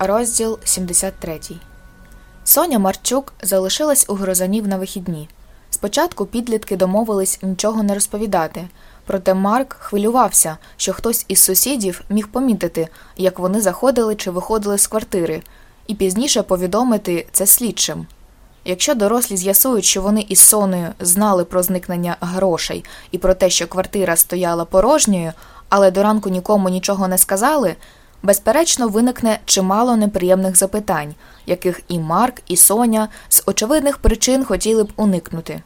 Розділ 73 Соня Марчук залишилась у Грозанів на вихідні. Спочатку підлітки домовились нічого не розповідати, проте Марк хвилювався, що хтось із сусідів міг помітити, як вони заходили чи виходили з квартири, і пізніше повідомити це слідчим. Якщо дорослі з'ясують, що вони із Соною знали про зникнення грошей і про те, що квартира стояла порожньою, але до ранку нікому нічого не сказали. Безперечно, виникне чимало неприємних запитань, яких і Марк, і Соня з очевидних причин хотіли б уникнути.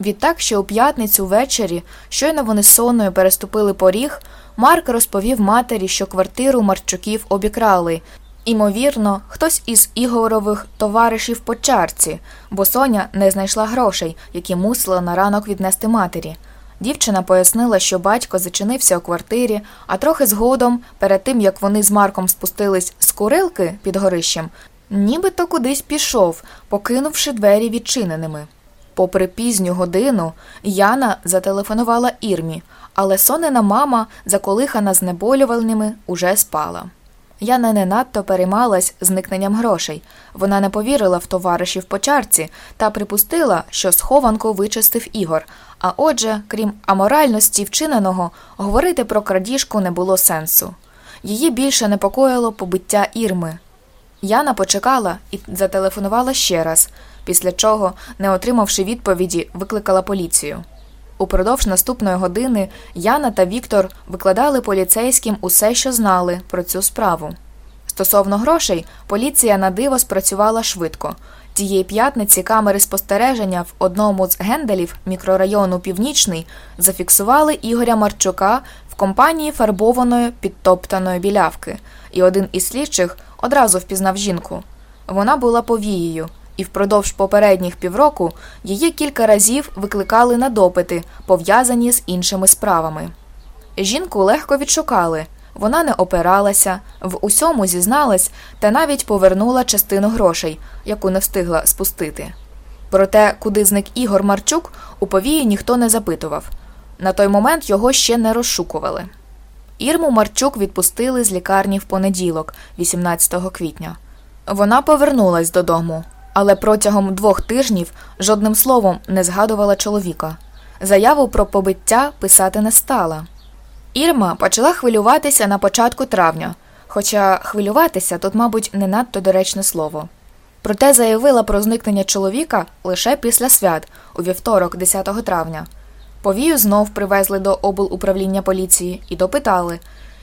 Відтак, що у п'ятницю ввечері, щойно вони з Соною переступили поріг, Марк розповів матері, що квартиру Марчуків обікрали. Імовірно, хтось із Ігорових товаришів по чарці, бо Соня не знайшла грошей, які мусила на ранок віднести матері. Дівчина пояснила, що батько зачинився у квартирі, а трохи згодом, перед тим як вони з Марком спустились з курилки під горищем, нібито кудись пішов, покинувши двері відчиненими. Попри пізню годину, Яна зателефонувала Ірмі, але сонена мама, заколихана знеболювальними, уже спала. Яна не надто переймалась зникненням грошей. Вона не повірила в товаришів по чарці та припустила, що схованку вичистив Ігор. А отже, крім аморальності вчиненого, говорити про крадіжку не було сенсу. Її більше непокоїло побиття Ірми. Яна почекала і зателефонувала ще раз, після чого, не отримавши відповіді, викликала поліцію. Упродовж наступної години Яна та Віктор викладали поліцейським усе, що знали про цю справу. Стосовно грошей, поліція на диво спрацювала швидко. Тієї п'ятниці камери спостереження в одному з генделів мікрорайону Північний зафіксували Ігоря Марчука в компанії фарбованої підтоптаної білявки, і один із слідчих одразу впізнав жінку. Вона була повією і впродовж попередніх півроку її кілька разів викликали на допити, пов'язані з іншими справами. Жінку легко відшукали, вона не опиралася, в усьому зізналась та навіть повернула частину грошей, яку не встигла спустити. Проте, куди зник Ігор Марчук, у повії ніхто не запитував. На той момент його ще не розшукували. Ірму Марчук відпустили з лікарні в понеділок, 18 квітня. Вона повернулась додому, але протягом двох тижнів жодним словом не згадувала чоловіка. Заяву про побиття писати не стала. Ірма почала хвилюватися на початку травня, хоча хвилюватися тут, мабуть, не надто доречне слово. Проте заявила про зникнення чоловіка лише після свят, у вівторок, 10 травня. Повію знов привезли до облуправління поліції і допитали.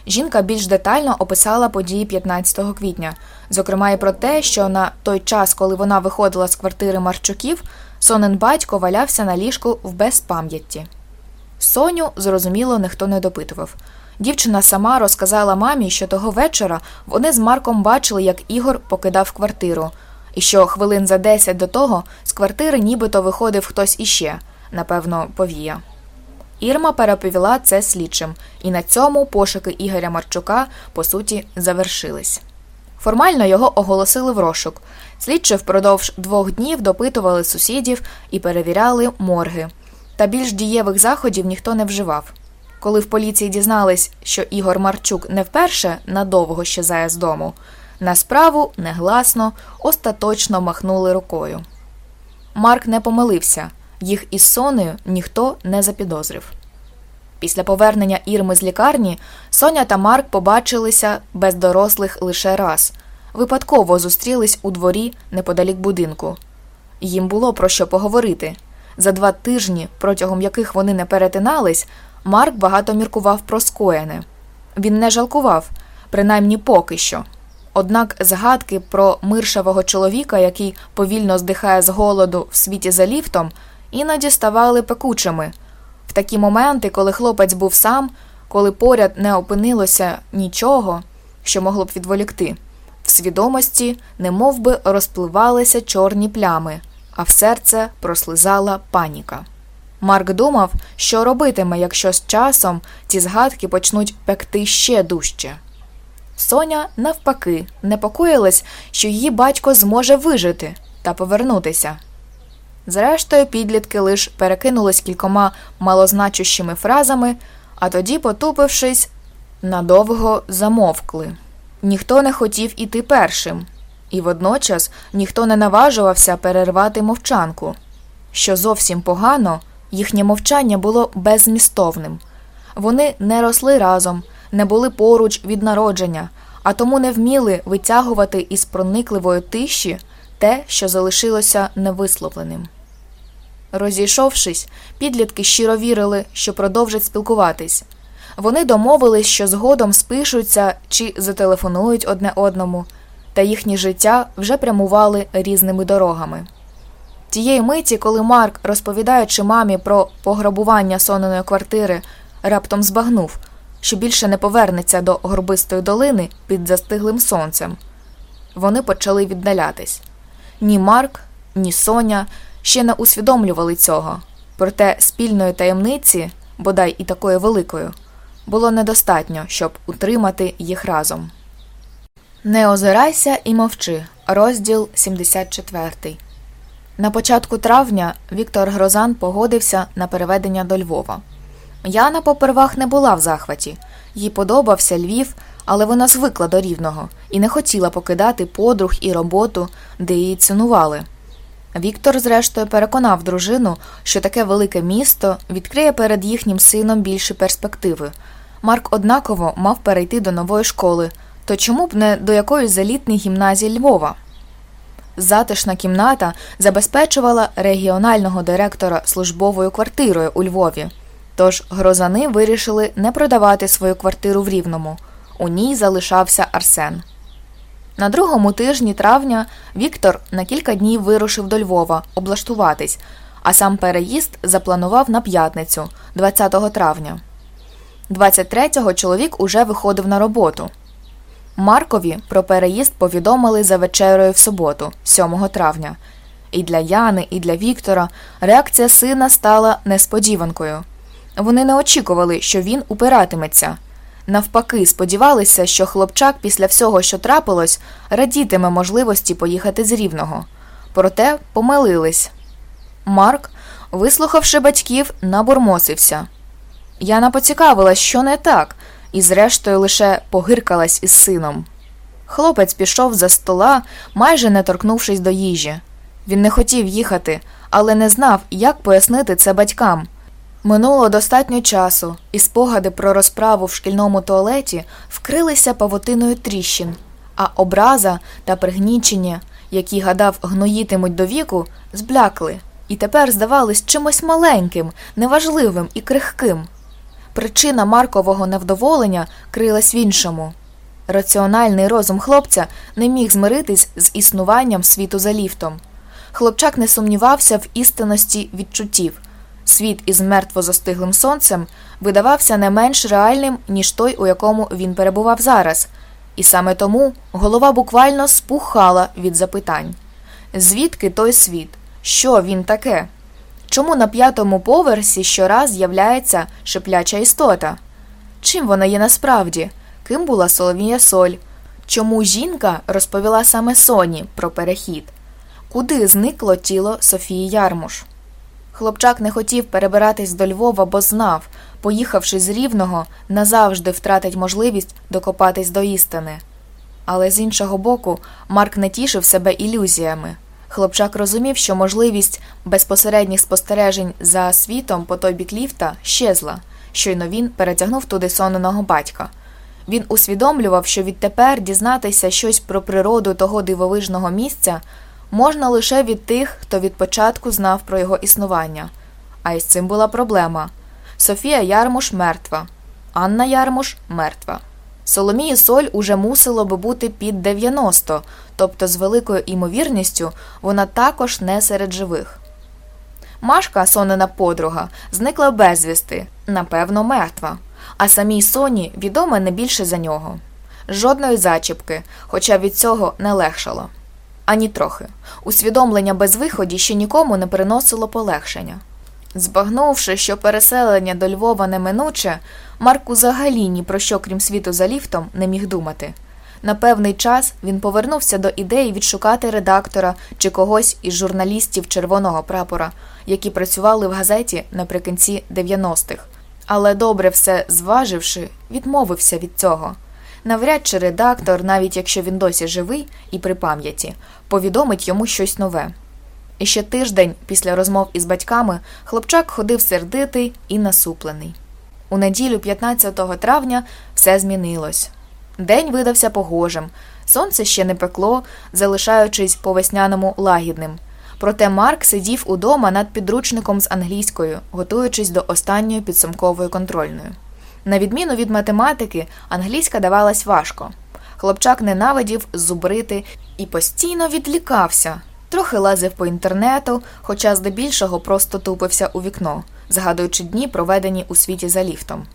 Жінка більш детально описала події 15 квітня, зокрема і про те, що на той час, коли вона виходила з квартири Марчуків, сонен батько валявся на ліжку в безпам'ятті. Соню, зрозуміло, ніхто не допитував. Дівчина сама розказала мамі, що того вечора вони з Марком бачили, як Ігор покидав квартиру, і що хвилин за десять до того з квартири нібито виходив хтось іще, напевно, повія. Ірма переповіла це слідчим, і на цьому пошуки Ігоря Марчука, по суті, завершились. Формально його оголосили в розшук. Слідчі впродовж двох днів допитували сусідів і перевіряли морги. Та більш дієвих заходів ніхто не вживав. Коли в поліції дізнались, що Ігор Марчук не вперше надовго щезає з дому, на справу негласно, остаточно махнули рукою. Марк не помилився їх із Сонею ніхто не запідозрив. Після повернення Ірми з лікарні Соня та Марк побачилися без дорослих лише раз, випадково зустрілись у дворі неподалік будинку. Їм було про що поговорити. За два тижні, протягом яких вони не перетинались, Марк багато міркував про скоєне. Він не жалкував, принаймні поки що. Однак згадки про миршавого чоловіка, який повільно здихає з голоду в світі за ліфтом, іноді ставали пекучими. В такі моменти, коли хлопець був сам, коли поряд не опинилося нічого, що могло б відволікти, В свідомості немов би розпливалися чорні плями, а в серце прослизала паніка. Марк думав, що робитиме, якщо з часом ці згадки почнуть пекти ще дужче. Соня, навпаки, непокоїлась, що її батько зможе вижити та повернутися. Зрештою, підлітки лиш перекинулись кількома малозначущими фразами, а тоді, потупившись, надовго замовкли. Ніхто не хотів іти першим, і водночас ніхто не наважувався перервати мовчанку. Що зовсім погано, їхнє мовчання було беззмістовним. Вони не росли разом, не були поруч від народження, а тому не вміли витягувати із проникливої тиші те, що залишилося невисловленим. Розійшовшись, підлітки щиро вірили, що продовжать спілкуватись. Вони домовились, що згодом спишуться чи зателефонують одне одному, та їхні життя вже прямували різними дорогами. Тієї миті, коли Марк, розповідаючи мамі про пограбування соненої квартири, раптом збагнув, що більше не повернеться до горбистої долини під застиглим сонцем, вони почали віддалятись. Ні Марк, ні Соня ще не усвідомлювали цього, проте спільної таємниці, бодай і такої великою, було недостатньо, щоб утримати їх разом. Не озирайся і мовчи. Розділ 74 На початку травня Віктор Грозан погодився на переведення до Львова. Яна попервах не була в захваті, їй подобався Львів, але вона звикла до рівного і не хотіла покидати подруг і роботу, де її цінували. Віктор, зрештою, переконав дружину, що таке велике місто відкриє перед їхнім сином більші перспективи. Марк однаково мав перейти до нової школи, то чому б не до якоїсь залітної гімназії Львова? Затишна кімната забезпечувала регіонального директора службовою квартирою у Львові. Тож грозани вирішили не продавати свою квартиру в Рівному. У ній залишався Арсен. На другому тижні травня Віктор на кілька днів вирушив до Львова облаштуватись, а сам переїзд запланував на п'ятницю, 20 травня. 23-го чоловік уже виходив на роботу. Маркові про переїзд повідомили за вечерою в суботу, 7 травня. І для Яни, і для Віктора реакція сина стала несподіванкою. Вони не очікували, що він упиратиметься. Навпаки, сподівалися, що хлопчак після всього, що трапилось, радітиме можливості поїхати з рівного. Проте помилились. Марк, вислухавши батьків, набурмосився. Яна поцікавилась, що не так, і, зрештою, лише погиркалась із сином. Хлопець пішов за стола, майже не торкнувшись до їжі. Він не хотів їхати, але не знав, як пояснити це батькам. Минуло достатньо часу, і спогади про розправу в шкільному туалеті вкрилися павутиною тріщин, а образа та пригнічення, які гадав гноїтимуть до віку, зблякли і тепер здавались чимось маленьким, неважливим і крихким. Причина Маркового невдоволення крилась в іншому. Раціональний розум хлопця не міг змиритись з існуванням світу за ліфтом. Хлопчак не сумнівався в істинності відчуттів. Світ із мертво застиглим сонцем видавався не менш реальним, ніж той, у якому він перебував зараз, і саме тому голова буквально спухала від запитань звідки той світ? Що він таке? Чому на п'ятому поверсі щораз з'являється шипляча істота? Чим вона є насправді? Ким була Соломія Соль? Чому жінка розповіла саме Соні про перехід? Куди зникло тіло Софії Ярмуш? Хлопчак не хотів перебиратись до Львова, бо знав, поїхавши з Рівного, назавжди втратить можливість докопатись до істини. Але з іншого боку, Марк не тішив себе ілюзіями. Хлопчак розумів, що можливість безпосередніх спостережень за світом по той бік ліфта щезла, щойно він перетягнув туди соненого батька. Він усвідомлював, що відтепер дізнатися щось про природу того дивовижного місця можна лише від тих, хто від початку знав про його існування. А із цим була проблема Софія Ярмуш мертва, Анна Ярмуш мертва. Соломії Соль уже мусило би бути під 90, тобто з великою імовірністю вона також не серед живих. Машка, сонена подруга, зникла безвісти, напевно, мертва, а самій Соні відоме не більше за нього. жодної зачіпки, хоча від цього не легшало. Ані трохи. Усвідомлення без виході ще нікому не приносило полегшення. Збагнувши, що переселення до Львова неминуче, Марк взагалі ні про що, крім світу за ліфтом, не міг думати. На певний час він повернувся до ідеї відшукати редактора чи когось із журналістів червоного прапора, які працювали в газеті наприкінці 90-х. Але добре все зваживши, відмовився від цього. Навряд чи редактор, навіть якщо він досі живий і при пам'яті, повідомить йому щось нове. І ще тиждень після розмов із батьками хлопчак ходив сердитий і насуплений. У неділю 15 травня все змінилось. День видався погожим, сонце ще не пекло, залишаючись по весняному лагідним. Проте Марк сидів удома над підручником з англійською, готуючись до останньої підсумкової контрольної. На відміну від математики, англійська давалась важко. Хлопчак ненавидів зубрити і постійно відлікався, трохи лазив по інтернету, хоча здебільшого просто тупився у вікно, згадуючи дні, проведені у світі за ліфтом.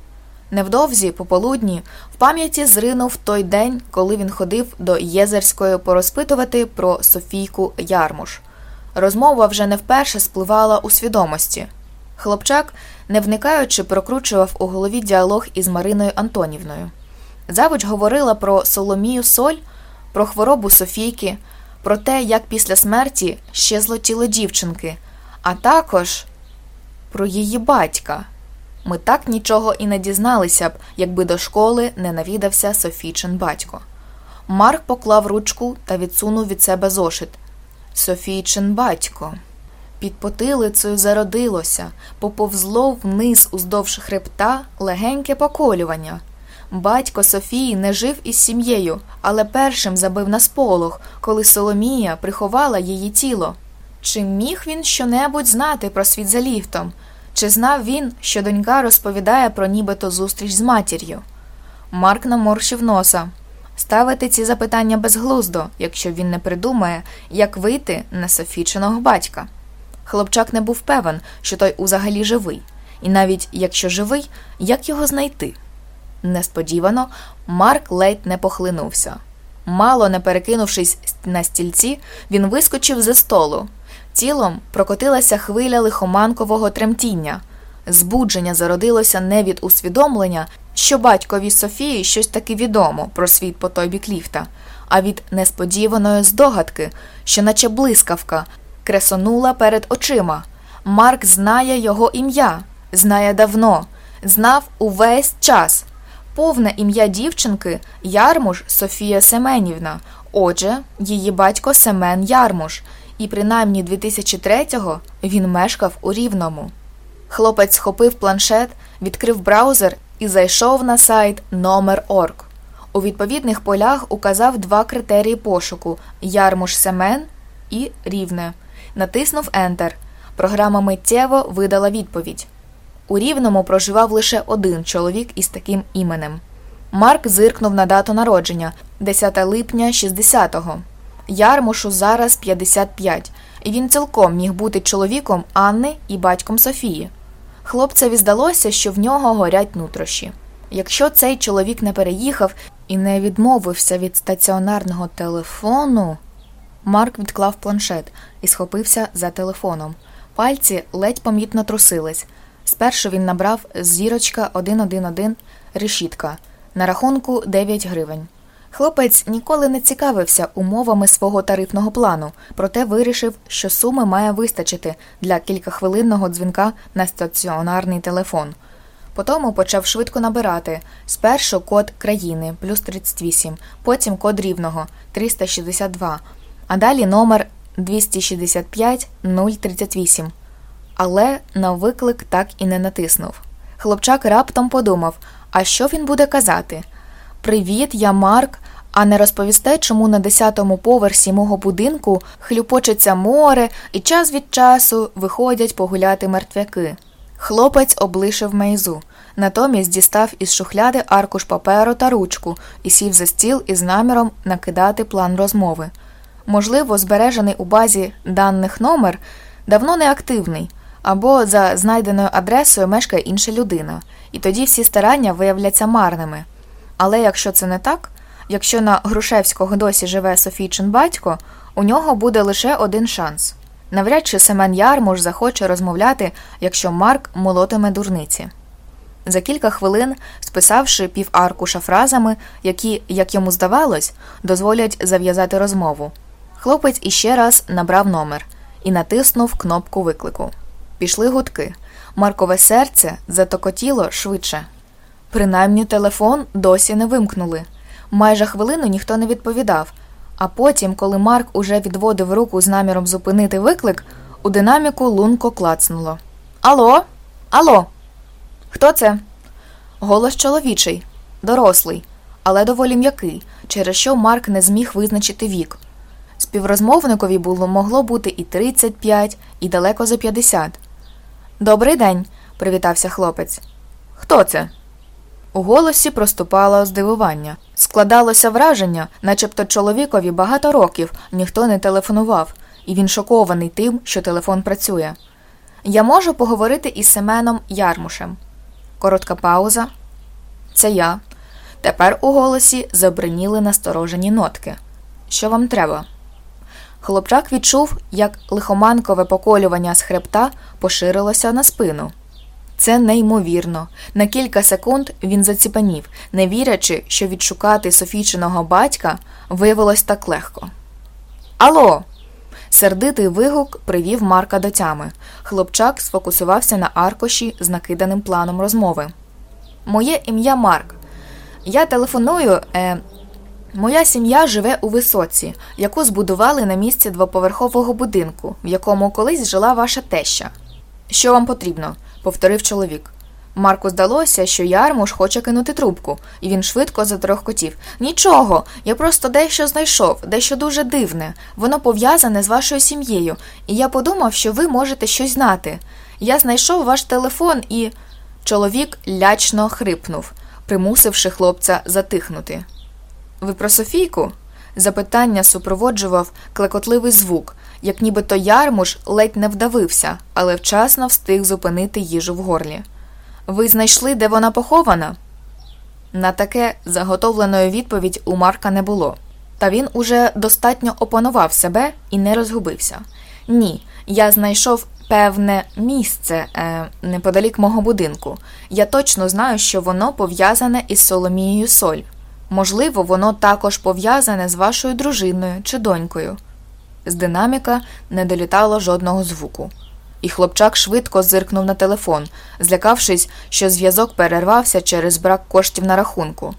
Невдовзі, пополудні, в пам'яті зринув той день, коли він ходив до Єзерської порозпитувати про Софійку Ярмуш. Розмова вже не вперше спливала у свідомості. Хлопчак, не вникаючи, прокручував у голові діалог із Мариною Антонівною. Завуч говорила про Соломію Соль, про хворобу Софійки, про те, як після смерті щезло тіло дівчинки, а також про її батька. Ми так нічого і не дізналися б, якби до школи не навідався Софійчин батько. Марк поклав ручку та відсунув від себе зошит. Софійчин батько. Під потилицею зародилося, поповзло вниз уздовж хребта легеньке поколювання. Батько Софії не жив із сім'єю, але першим забив на сполох, коли Соломія приховала її тіло. Чи міг він щонебудь знати про світ за ліфтом? Чи знав він, що донька розповідає про нібито зустріч з матір'ю? Марк наморщив носа. Ставити ці запитання безглуздо, якщо він не придумає, як вийти на Софічиного батька. Хлопчак не був певен, що той узагалі живий, і навіть якщо живий, як його знайти? Несподівано Марк ледь не похлинувся. Мало не перекинувшись на стільці, він вискочив за столу. Тілом прокотилася хвиля лихоманкового тремтіння. Збудження зародилося не від усвідомлення, що батькові Софії щось таки відомо про світ по той бік ліфта, а від несподіваної здогадки, що, наче блискавка, кресонула перед очима. Марк знає його ім'я, знає давно, знав увесь час. Повне ім'я дівчинки Ярмуш Софія Семенівна. Отже, її батько Семен Ярмуш, і принаймні 2003-го він мешкав у Рівному. Хлопець схопив планшет, відкрив браузер і зайшов на сайт номер.орг. У відповідних полях указав два критерії пошуку Ярмуш Семен і Рівне. Натиснув Enter. Програма миттєво видала відповідь. У Рівному проживав лише один чоловік із таким іменем. Марк зиркнув на дату народження 10 липня 60-го. Ярмушу зараз 55, і він цілком міг бути чоловіком Анни і батьком Софії. Хлопцеві здалося, що в нього горять нутрощі. Якщо цей чоловік не переїхав і не відмовився від стаціонарного телефону, Марк відклав планшет і схопився за телефоном. Пальці ледь помітно трусились. Спершу він набрав зірочка 111 решітка на рахунку 9 гривень. Хлопець ніколи не цікавився умовами свого тарифного плану, проте вирішив, що суми має вистачити для кількахвилинного дзвінка на стаціонарний телефон. Потому почав швидко набирати спершу код країни плюс 38, потім код рівного 362, а далі номер 265 038. Але на виклик так і не натиснув. Хлопчак раптом подумав, а що він буде казати? Привіт, я Марк. А не розповісте, чому на десятому поверсі мого будинку хлюпочеться море і час від часу виходять погуляти мертвяки. Хлопець облишив мейзу, натомість дістав із шухляди аркуш паперу та ручку і сів за стіл із наміром накидати план розмови. Можливо, збережений у базі даних номер давно не активний, або за знайденою адресою мешкає інша людина, і тоді всі старання виявляться марними. Але якщо це не так, Якщо на Грушевського досі живе Софійчин батько, у нього буде лише один шанс. Навряд чи Семен Ярмуш захоче розмовляти, якщо Марк молотиме дурниці. За кілька хвилин, списавши пів аркуша фразами, які, як йому здавалось, дозволять зав'язати розмову, хлопець іще раз набрав номер і натиснув кнопку виклику. Пішли гудки. Маркове серце затокотіло швидше. Принаймні телефон досі не вимкнули. Майже хвилину ніхто не відповідав. А потім, коли Марк уже відводив руку з наміром зупинити виклик, у динаміку лунко клацнуло. Алло? Алло? Хто це? Голос чоловічий, дорослий, але доволі м'який, через що Марк не зміг визначити вік. Співрозмовникові було могло бути і 35, і далеко за 50. Добрий день, привітався хлопець. Хто це? У голосі проступало здивування. Складалося враження, начебто чоловікові багато років ніхто не телефонував, і він шокований тим, що телефон працює. Я можу поговорити із Семеном Ярмушем. Коротка пауза. Це я. Тепер у голосі забриніли насторожені нотки. Що вам треба? Хлопчак відчув, як лихоманкове поколювання з хребта поширилося на спину. Це неймовірно. На кілька секунд він заціпанів, не вірячи, що відшукати Софійчиного батька виявилось так легко. Алло! Сердитий вигук привів Марка до тями. Хлопчак сфокусувався на аркоші з накиданим планом розмови. Моє ім'я Марк. Я телефоную. Е, Моя сім'я живе у висоці, яку збудували на місці двоповерхового будинку, в якому колись жила ваша теща. Що вам потрібно? повторив чоловік. Марку здалося, що Ярмуш хоче кинути трубку, і він швидко затрохкотів. Нічого, я просто дещо знайшов, дещо дуже дивне. Воно пов'язане з вашою сім'єю, і я подумав, що ви можете щось знати. Я знайшов ваш телефон і. Чоловік лячно хрипнув, примусивши хлопця затихнути. Ви про Софійку? Запитання супроводжував клекотливий звук, як нібито ярмуш ледь не вдавився, але вчасно встиг зупинити їжу в горлі. Ви знайшли, де вона похована? На таке заготовленої відповідь у Марка не було, та він уже достатньо опанував себе і не розгубився. Ні, я знайшов певне місце е, неподалік мого будинку. Я точно знаю, що воно пов'язане із Соломією Соль. Можливо, воно також пов'язане з вашою дружиною чи донькою. З динаміка не долітало жодного звуку, і хлопчак швидко зиркнув на телефон, злякавшись, що зв'язок перервався через брак коштів на рахунку.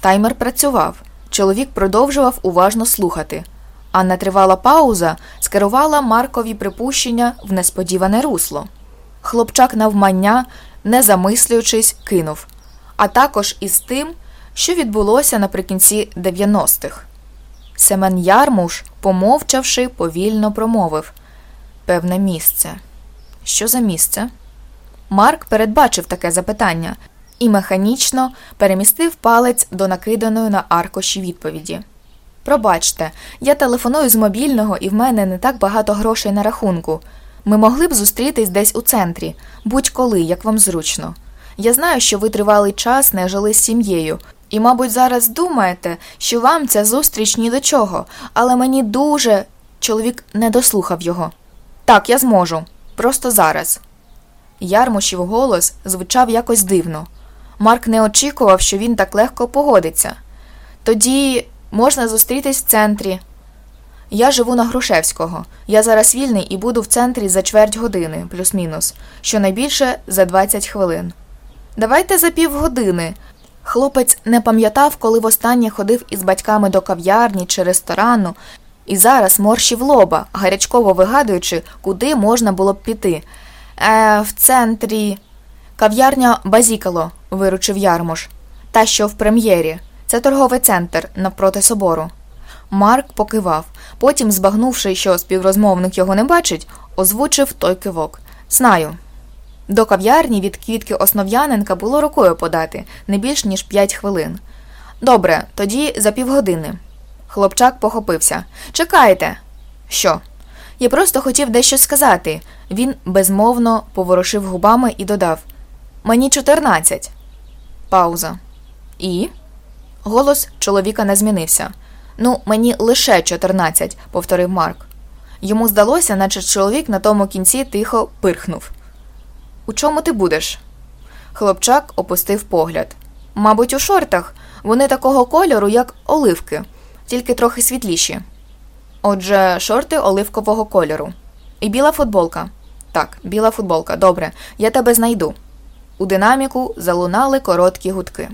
Таймер працював. Чоловік продовжував уважно слухати, а нетривала пауза скерувала Маркові припущення в несподіване русло. Хлопчак навмання, не замислюючись, кинув, а також із тим, що відбулося наприкінці 90-х. Семен Ярмуш, помовчавши, повільно промовив певне місце. Що за місце? Марк передбачив таке запитання і механічно перемістив палець до накиданої на аркоші відповіді. Пробачте, я телефоную з мобільного, і в мене не так багато грошей на рахунку. Ми могли б зустрітись десь у центрі, будь-коли, як вам зручно. Я знаю, що ви тривалий час не жили з сім'єю, і, мабуть, зараз думаєте, що вам ця зустріч ні до чого, але мені дуже. Чоловік не дослухав його. Так, я зможу. Просто зараз. Ярмошів голос звучав якось дивно. Марк не очікував, що він так легко погодиться. Тоді можна зустрітись в центрі. Я живу на Грушевського. Я зараз вільний і буду в центрі за чверть години, плюс-мінус, щонайбільше за 20 хвилин. Давайте за півгодини. Хлопець не пам'ятав, коли востаннє ходив із батьками до кав'ярні чи ресторану, і зараз морщив лоба, гарячково вигадуючи, куди можна було б піти. Е, В центрі кав'ярня Базікало, виручив Ярмош. Та що в прем'єрі. Це торговий центр навпроти собору. Марк покивав, потім, збагнувши, що співрозмовник його не бачить, озвучив той кивок. Знаю. До кав'ярні від квітки Основ'яненка було рукою подати не більш ніж п'ять хвилин. Добре, тоді за півгодини. Хлопчак похопився. Чекайте. Що? Я просто хотів дещо сказати. Він безмовно поворушив губами і додав Мені чотирнадцять. Пауза. І? Голос чоловіка не змінився. Ну, мені лише 14, повторив Марк. Йому здалося, наче чоловік на тому кінці тихо пирхнув. У чому ти будеш? Хлопчак опустив погляд. Мабуть, у шортах. Вони такого кольору, як оливки, тільки трохи світліші. Отже, шорти оливкового кольору. І біла футболка. Так, біла футболка. Добре, я тебе знайду. У динаміку залунали короткі гудки.